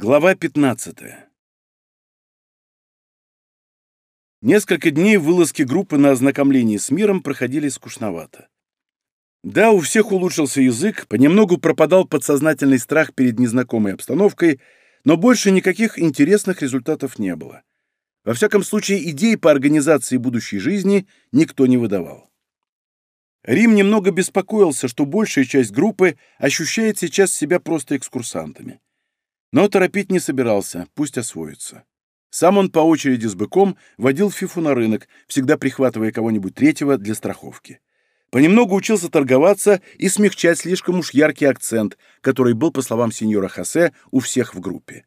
Глава 15. Несколько дней вылазки группы на ознакомление с миром проходили скучновато. Да, у всех улучшился язык, понемногу пропадал подсознательный страх перед незнакомой обстановкой, но больше никаких интересных результатов не было. Во всяком случае, идей по организации будущей жизни никто не выдавал. Рим немного беспокоился, что большая часть группы ощущает сейчас себя просто экскурсантами. Но торопить не собирался, пусть освоится. Сам он по очереди с быком водил фифу на рынок, всегда прихватывая кого-нибудь третьего для страховки. Понемногу учился торговаться и смягчать слишком уж яркий акцент, который был, по словам сеньора Хосе, у всех в группе.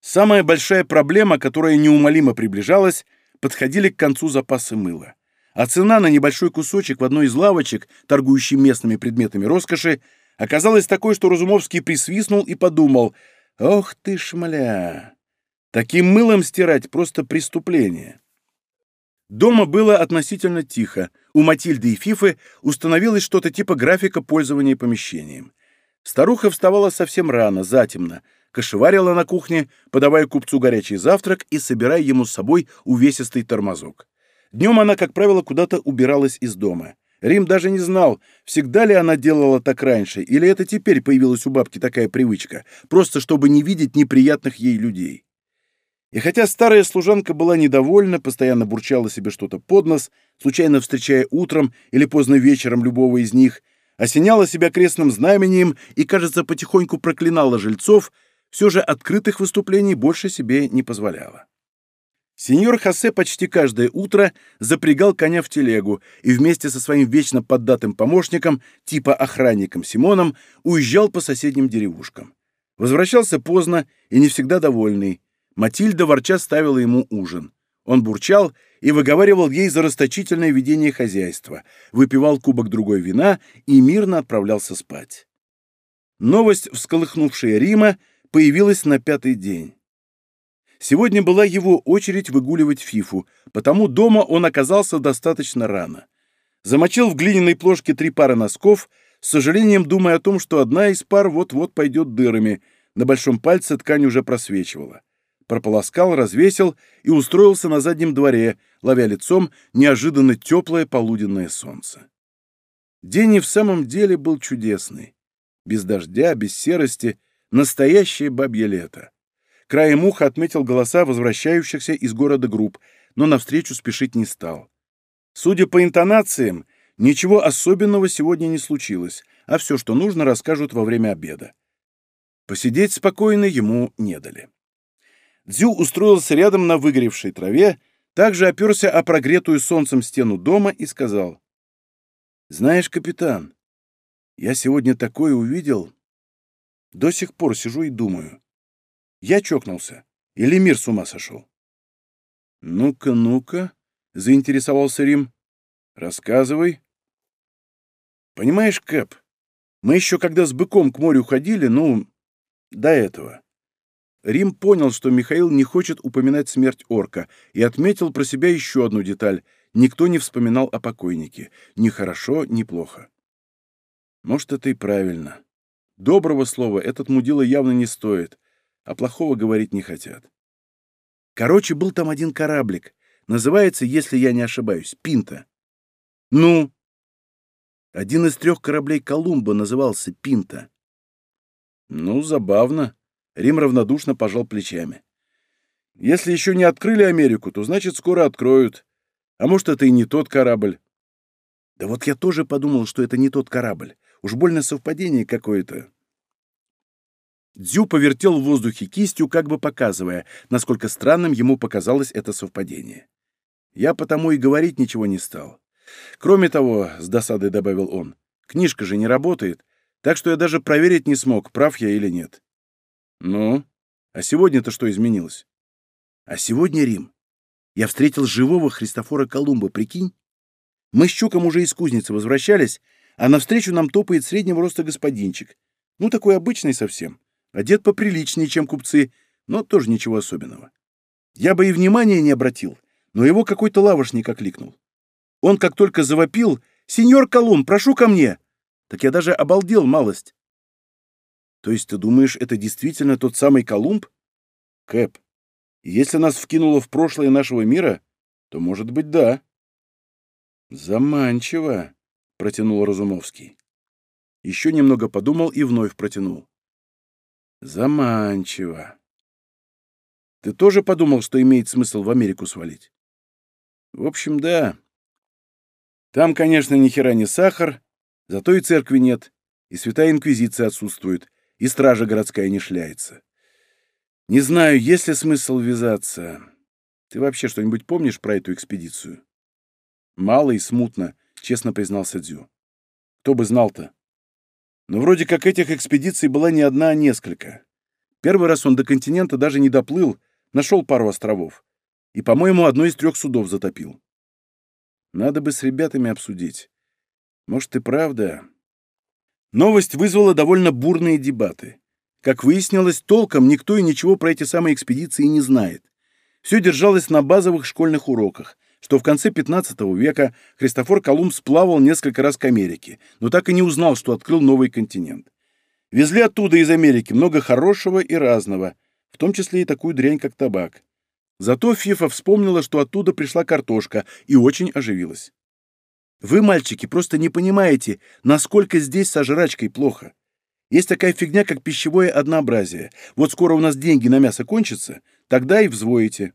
Самая большая проблема, которая неумолимо приближалась, подходили к концу запасы мыла. А цена на небольшой кусочек в одной из лавочек, торгующей местными предметами роскоши, оказалась такой, что Разумовский присвистнул и подумал, «Ох ты, шмаля! Таким мылом стирать просто преступление». Дома было относительно тихо. У Матильды и Фифы установилось что-то типа графика пользования помещением. Старуха вставала совсем рано, затемно, кошеварила на кухне, подавая купцу горячий завтрак и собирая ему с собой увесистый тормозок. Днем она, как правило, куда-то убиралась из дома. Рим даже не знал, всегда ли она делала так раньше, или это теперь появилась у бабки такая привычка, просто чтобы не видеть неприятных ей людей. И хотя старая служанка была недовольна, постоянно бурчала себе что-то под нос, случайно встречая утром или поздно вечером любого из них, осеняла себя крестным знамением и, кажется, потихоньку проклинала жильцов, все же открытых выступлений больше себе не позволяла. Сеньор Хосе почти каждое утро запрягал коня в телегу и вместе со своим вечно поддатым помощником, типа охранником Симоном, уезжал по соседним деревушкам. Возвращался поздно и не всегда довольный. Матильда ворча ставила ему ужин. Он бурчал и выговаривал ей за расточительное ведение хозяйства, выпивал кубок другой вина и мирно отправлялся спать. Новость, всколыхнувшая Рима, появилась на пятый день. Сегодня была его очередь выгуливать Фифу, потому дома он оказался достаточно рано. Замочил в глиняной плошке три пары носков, с сожалением думая о том, что одна из пар вот-вот пойдет дырами, на большом пальце ткань уже просвечивала. Прополоскал, развесил и устроился на заднем дворе, ловя лицом неожиданно теплое полуденное солнце. День и в самом деле был чудесный. Без дождя, без серости, настоящее бабье лето. Краем уха отметил голоса возвращающихся из города групп, но навстречу спешить не стал. Судя по интонациям, ничего особенного сегодня не случилось, а все, что нужно, расскажут во время обеда. Посидеть спокойно ему не дали. Дзю устроился рядом на выгоревшей траве, также оперся о прогретую солнцем стену дома и сказал. «Знаешь, капитан, я сегодня такое увидел. До сих пор сижу и думаю. Я чокнулся. Или мир с ума сошел? «Ну-ка, ну-ка», — заинтересовался Рим. «Рассказывай». «Понимаешь, Кэп, мы еще когда с быком к морю ходили, ну, до этого». Рим понял, что Михаил не хочет упоминать смерть орка, и отметил про себя еще одну деталь. Никто не вспоминал о покойнике. Ни хорошо, ни плохо. Может, это и правильно. Доброго слова этот мудила явно не стоит а плохого говорить не хотят. Короче, был там один кораблик. Называется, если я не ошибаюсь, Пинта. Ну? Один из трех кораблей Колумба назывался Пинта. Ну, забавно. Рим равнодушно пожал плечами. Если еще не открыли Америку, то значит скоро откроют. А может, это и не тот корабль. Да вот я тоже подумал, что это не тот корабль. Уж больно совпадение какое-то. Дзю повертел в воздухе кистью, как бы показывая, насколько странным ему показалось это совпадение. Я потому и говорить ничего не стал. Кроме того, с досадой добавил он, книжка же не работает, так что я даже проверить не смог, прав я или нет. Ну, а сегодня-то что изменилось? А сегодня Рим. Я встретил живого Христофора Колумба, прикинь? Мы с Чуком уже из кузницы возвращались, а навстречу нам топает среднего роста господинчик. Ну, такой обычный совсем. Одет поприличнее, чем купцы, но тоже ничего особенного. Я бы и внимания не обратил, но его какой-то лавошник окликнул. Он как только завопил «Сеньор Колумб, прошу ко мне!» Так я даже обалдел малость. То есть ты думаешь, это действительно тот самый Колумб? Кэп, если нас вкинуло в прошлое нашего мира, то, может быть, да. Заманчиво, протянул Разумовский. Еще немного подумал и вновь протянул. Заманчиво. Ты тоже подумал, что имеет смысл в Америку свалить? В общем, да. Там, конечно, ни хера не сахар, зато и церкви нет, и святая инквизиция отсутствует, и стража городская не шляется. Не знаю, есть ли смысл ввязаться. Ты вообще что-нибудь помнишь про эту экспедицию? Мало и смутно, честно признался Дзю. Кто бы знал-то? Но вроде как этих экспедиций была не одна, а несколько. Первый раз он до континента даже не доплыл, нашел пару островов. И, по-моему, одно из трех судов затопил. Надо бы с ребятами обсудить. Может, и правда. Новость вызвала довольно бурные дебаты. Как выяснилось, толком никто и ничего про эти самые экспедиции не знает. Все держалось на базовых школьных уроках, что в конце 15 века Христофор Колумб сплавал несколько раз к Америке, но так и не узнал, что открыл новый континент. Везли оттуда из Америки много хорошего и разного, в том числе и такую дрянь, как табак. Зато Фифа вспомнила, что оттуда пришла картошка, и очень оживилась. Вы, мальчики, просто не понимаете, насколько здесь со жрачкой плохо. Есть такая фигня, как пищевое однообразие. Вот скоро у нас деньги на мясо кончатся, тогда и взвоите.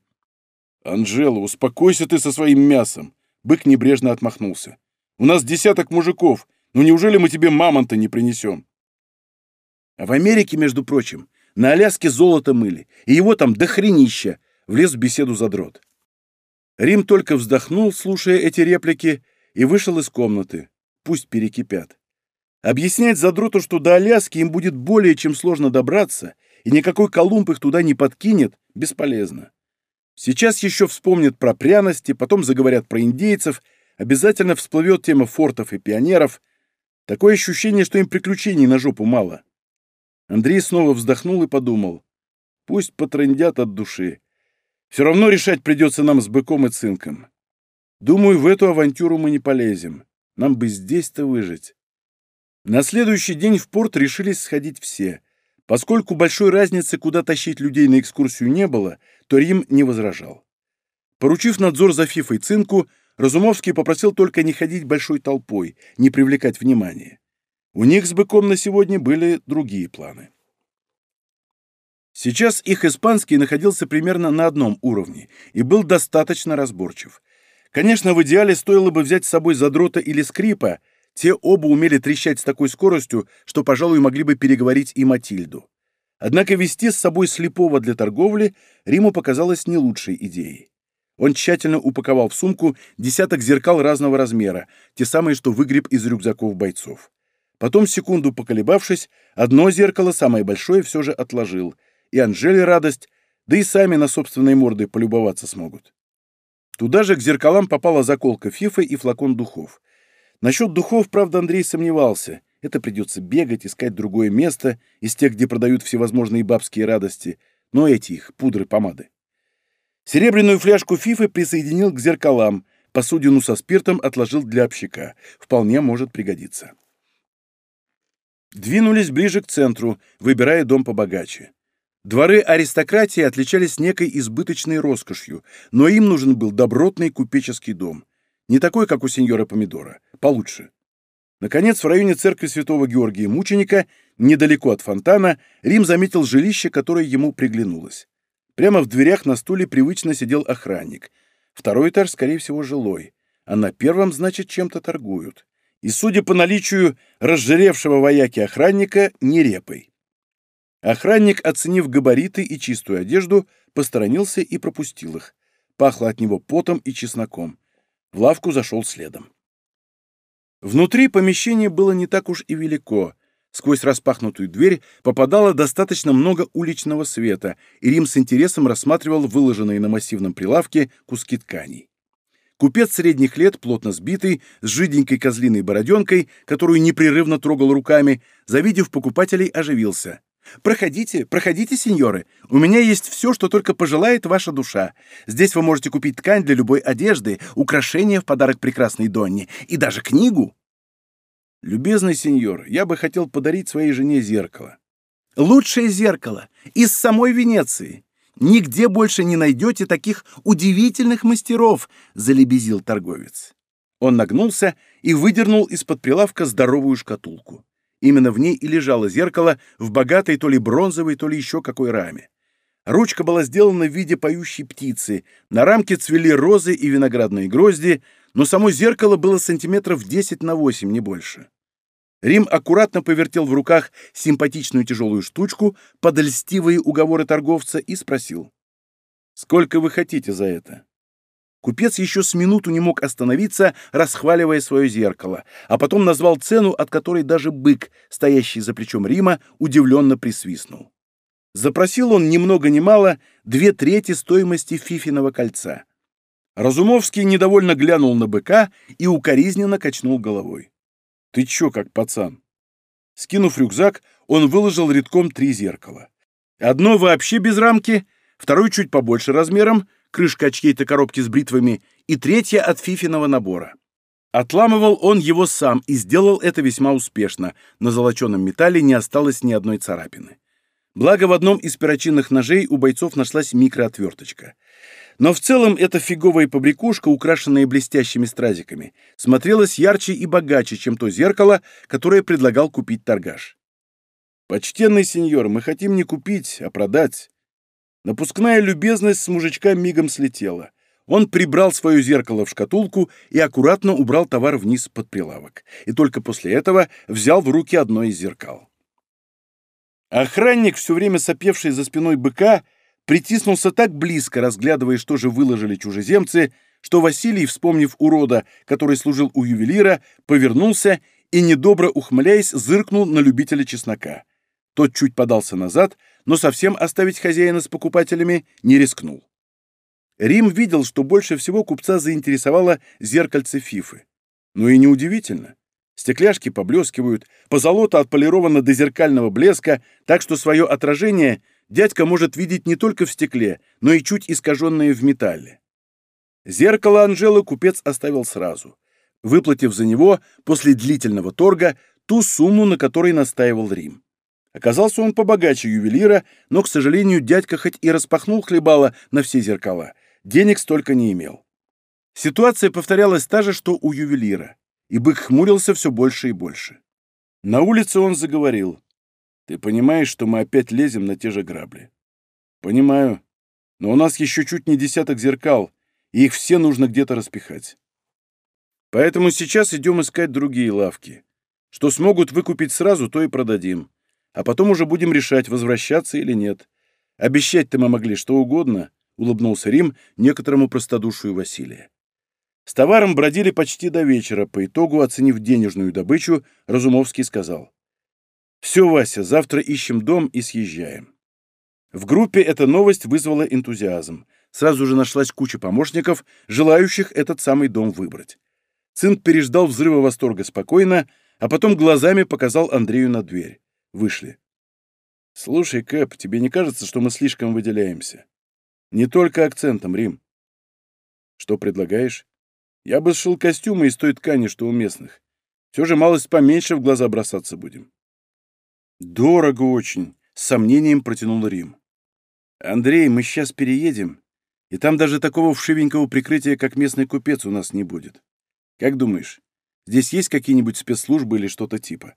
Анжела, успокойся ты со своим мясом. Бык небрежно отмахнулся. У нас десяток мужиков. Ну неужели мы тебе мамонта не принесем? А в Америке, между прочим, на Аляске золото мыли, и его там дохренища, влез в беседу задрот. Рим только вздохнул, слушая эти реплики, и вышел из комнаты. Пусть перекипят. Объяснять задроту, что до Аляски им будет более чем сложно добраться, и никакой Колумб их туда не подкинет, бесполезно. Сейчас еще вспомнят про пряности, потом заговорят про индейцев, обязательно всплывет тема фортов и пионеров. Такое ощущение, что им приключений на жопу мало. Андрей снова вздохнул и подумал. Пусть потрындят от души. Все равно решать придется нам с быком и цинком. Думаю, в эту авантюру мы не полезем. Нам бы здесь-то выжить. На следующий день в порт решились сходить все. Поскольку большой разницы, куда тащить людей на экскурсию не было, то Рим не возражал. Поручив надзор за Фифой Цинку, Разумовский попросил только не ходить большой толпой, не привлекать внимания. У них с быком на сегодня были другие планы. Сейчас их испанский находился примерно на одном уровне и был достаточно разборчив. Конечно, в идеале стоило бы взять с собой задрота или скрипа, те оба умели трещать с такой скоростью, что, пожалуй, могли бы переговорить и Матильду. Однако вести с собой слепого для торговли Риму показалось не лучшей идеей. Он тщательно упаковал в сумку десяток зеркал разного размера, те самые, что выгреб из рюкзаков бойцов. Потом, секунду поколебавшись, одно зеркало, самое большое, все же отложил. И Анжеле радость, да и сами на собственной морды полюбоваться смогут. Туда же к зеркалам попала заколка фифы и флакон духов. Насчет духов, правда, Андрей сомневался. Это придется бегать, искать другое место из тех, где продают всевозможные бабские радости, но эти их, пудры, помады. Серебряную фляжку фифы присоединил к зеркалам, посудину со спиртом отложил для общака. Вполне может пригодиться. Двинулись ближе к центру, выбирая дом побогаче. Дворы аристократии отличались некой избыточной роскошью, но им нужен был добротный купеческий дом. Не такой, как у сеньора Помидора, получше. Наконец, в районе церкви святого Георгия Мученика, недалеко от фонтана, Рим заметил жилище, которое ему приглянулось. Прямо в дверях на стуле привычно сидел охранник. Второй этаж, скорее всего, жилой. А на первом, значит, чем-то торгуют. И, судя по наличию разжиревшего вояки охранника, не репой. Охранник, оценив габариты и чистую одежду, посторонился и пропустил их. Пахло от него потом и чесноком. В лавку зашел следом. Внутри помещение было не так уж и велико. Сквозь распахнутую дверь попадало достаточно много уличного света, и Рим с интересом рассматривал выложенные на массивном прилавке куски тканей. Купец средних лет, плотно сбитый, с жиденькой козлиной бороденкой, которую непрерывно трогал руками, завидев покупателей, оживился. Проходите, проходите, сеньоры. У меня есть все, что только пожелает ваша душа. Здесь вы можете купить ткань для любой одежды, украшения в подарок прекрасной Донне и даже книгу. Любезный сеньор, я бы хотел подарить своей жене зеркало. Лучшее зеркало из самой Венеции. Нигде больше не найдете таких удивительных мастеров, залебезил торговец. Он нагнулся и выдернул из-под прилавка здоровую шкатулку. Именно в ней и лежало зеркало в богатой то ли бронзовой, то ли еще какой раме. Ручка была сделана в виде поющей птицы, на рамке цвели розы и виноградные грозди, но само зеркало было сантиметров 10 на 8, не больше. Рим аккуратно повертел в руках симпатичную тяжелую штучку под льстивые уговоры торговца и спросил. «Сколько вы хотите за это?» Купец еще с минуту не мог остановиться, расхваливая свое зеркало, а потом назвал цену, от которой даже бык, стоящий за плечом Рима, удивленно присвистнул. Запросил он ни много ни мало две трети стоимости Фифиного кольца. Разумовский недовольно глянул на быка и укоризненно качнул головой. «Ты чё, как пацан?» Скинув рюкзак, он выложил редком три зеркала. Одно вообще без рамки, второе чуть побольше размером, крышка от чьей-то коробки с бритвами, и третье от фифиного набора. Отламывал он его сам и сделал это весьма успешно. На золоченом металле не осталось ни одной царапины. Благо, в одном из перочинных ножей у бойцов нашлась микроотверточка. Но в целом эта фиговая побрякушка, украшенная блестящими стразиками, смотрелась ярче и богаче, чем то зеркало, которое предлагал купить торгаш. «Почтенный сеньор, мы хотим не купить, а продать». Напускная любезность с мужичка мигом слетела. Он прибрал свое зеркало в шкатулку и аккуратно убрал товар вниз под прилавок. И только после этого взял в руки одно из зеркал. Охранник, все время сопевший за спиной быка, притиснулся так близко, разглядывая, что же выложили чужеземцы, что Василий, вспомнив урода, который служил у ювелира, повернулся и, недобро ухмыляясь, зыркнул на любителя чеснока. Тот чуть подался назад, но совсем оставить хозяина с покупателями не рискнул. Рим видел, что больше всего купца заинтересовало зеркальце Фифы. Ну и неудивительно. Стекляшки поблескивают, позолота отполирована до зеркального блеска, так что свое отражение дядька может видеть не только в стекле, но и чуть искаженное в металле. Зеркало Анжелы купец оставил сразу, выплатив за него после длительного торга ту сумму, на которой настаивал Рим. Оказался он побогаче ювелира, но, к сожалению, дядька хоть и распахнул хлебало на все зеркала, денег столько не имел. Ситуация повторялась та же, что у ювелира и бык хмурился все больше и больше. На улице он заговорил. «Ты понимаешь, что мы опять лезем на те же грабли?» «Понимаю. Но у нас еще чуть не десяток зеркал, и их все нужно где-то распихать. Поэтому сейчас идем искать другие лавки. Что смогут выкупить сразу, то и продадим. А потом уже будем решать, возвращаться или нет. Обещать-то мы могли что угодно», — улыбнулся Рим некоторому простодушию Василия. С товаром бродили почти до вечера. По итогу, оценив денежную добычу, Разумовский сказал. «Все, Вася, завтра ищем дом и съезжаем». В группе эта новость вызвала энтузиазм. Сразу же нашлась куча помощников, желающих этот самый дом выбрать. Цинк переждал взрыва восторга спокойно, а потом глазами показал Андрею на дверь. Вышли. «Слушай, Кэп, тебе не кажется, что мы слишком выделяемся? Не только акцентом, Рим». «Что предлагаешь?» Я бы сшил костюмы из той ткани, что у местных. Все же малость поменьше в глаза бросаться будем. Дорого очень, с сомнением протянул Рим. Андрей, мы сейчас переедем, и там даже такого вшивенького прикрытия, как местный купец, у нас не будет. Как думаешь, здесь есть какие-нибудь спецслужбы или что-то типа?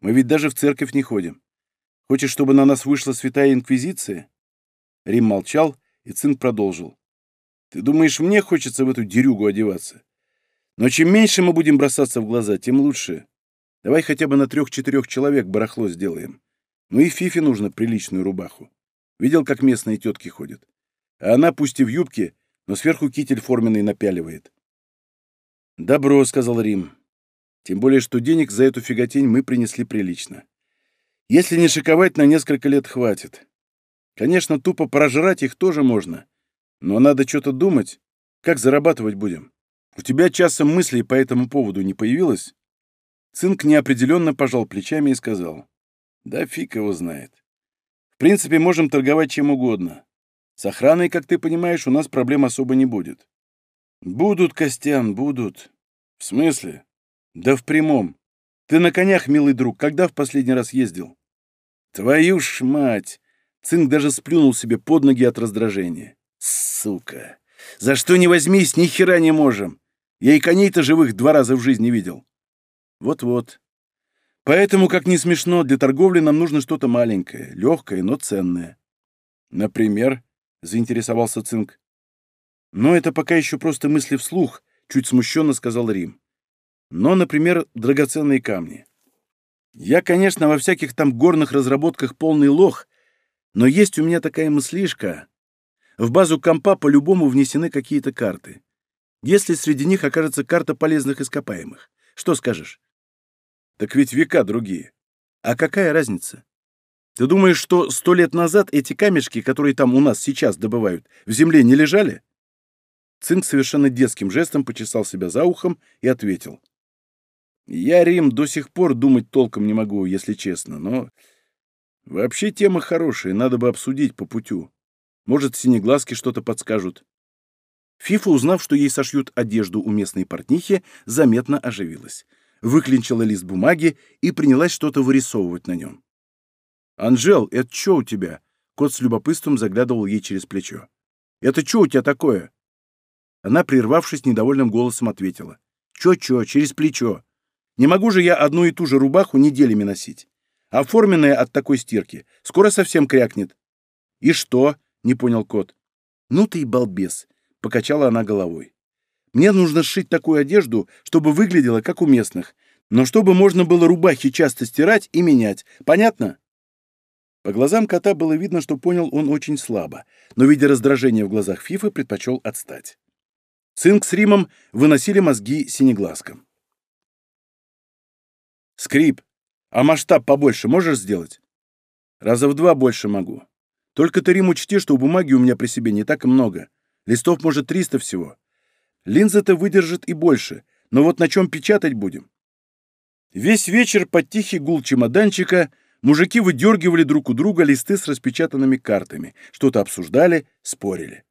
Мы ведь даже в церковь не ходим. Хочешь, чтобы на нас вышла святая инквизиция?» Рим молчал, и Цинк продолжил. Ты думаешь, мне хочется в эту дерюгу одеваться? Но чем меньше мы будем бросаться в глаза, тем лучше. Давай хотя бы на трех-четырех человек барахло сделаем. Ну и Фифе нужно приличную рубаху. Видел, как местные тетки ходят? А она, пусть и в юбке, но сверху китель форменный напяливает. «Добро», — сказал Рим. «Тем более, что денег за эту фиготень мы принесли прилично. Если не шиковать, на несколько лет хватит. Конечно, тупо прожрать их тоже можно, но надо что-то думать. Как зарабатывать будем? У тебя часом мыслей по этому поводу не появилось?» Цинк неопределенно пожал плечами и сказал. «Да фиг его знает. В принципе, можем торговать чем угодно. С охраной, как ты понимаешь, у нас проблем особо не будет». «Будут, Костян, будут». «В смысле?» «Да в прямом. Ты на конях, милый друг, когда в последний раз ездил?» Твою ж мать! Цинк даже сплюнул себе под ноги от раздражения. Сука! За что не возьмись, ни хера не можем. Я и коней-то живых два раза в жизни видел. Вот-вот. Поэтому, как не смешно, для торговли нам нужно что-то маленькое, легкое, но ценное. Например, заинтересовался Цинк. Но это пока еще просто мысли вслух, чуть смущенно сказал Рим. Но, например, драгоценные камни. Я, конечно, во всяких там горных разработках полный лох, но есть у меня такая мыслишка. В базу компа по-любому внесены какие-то карты. Если среди них окажется карта полезных ископаемых, что скажешь? Так ведь века другие. А какая разница? Ты думаешь, что сто лет назад эти камешки, которые там у нас сейчас добывают, в земле не лежали? Цинк совершенно детским жестом почесал себя за ухом и ответил. Я, Рим, до сих пор думать толком не могу, если честно, но... Вообще тема хорошая, надо бы обсудить по путю. Может, синеглазки что-то подскажут. Фифа, узнав, что ей сошьют одежду у местной портнихи, заметно оживилась. Выклинчила лист бумаги и принялась что-то вырисовывать на нем. «Анжел, это что у тебя?» Кот с любопытством заглядывал ей через плечо. «Это что у тебя такое?» Она, прервавшись, недовольным голосом ответила. «Чё-чё, через плечо. Не могу же я одну и ту же рубаху неделями носить. Оформленная от такой стирки скоро совсем крякнет». «И что?» — не понял кот. «Ну ты и балбес», — покачала она головой. «Мне нужно сшить такую одежду, чтобы выглядела, как у местных, но чтобы можно было рубахи часто стирать и менять. Понятно?» По глазам кота было видно, что понял он очень слабо, но, видя раздражение в глазах Фифы, предпочел отстать. Цинк с Римом выносили мозги синеглазкам. «Скрип, а масштаб побольше можешь сделать?» «Раза в два больше могу. Только ты, Рим, учти, что бумаги у меня при себе не так и много. Листов, может, 300 всего. Линза-то выдержит и больше, но вот на чем печатать будем?» Весь вечер под тихий гул чемоданчика мужики выдергивали друг у друга листы с распечатанными картами, что-то обсуждали, спорили.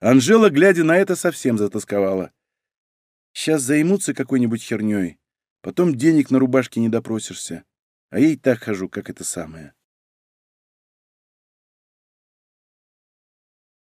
Анжела, глядя на это, совсем затасковала. Сейчас займутся какой-нибудь херней, потом денег на рубашке не допросишься, а и так хожу, как это самое.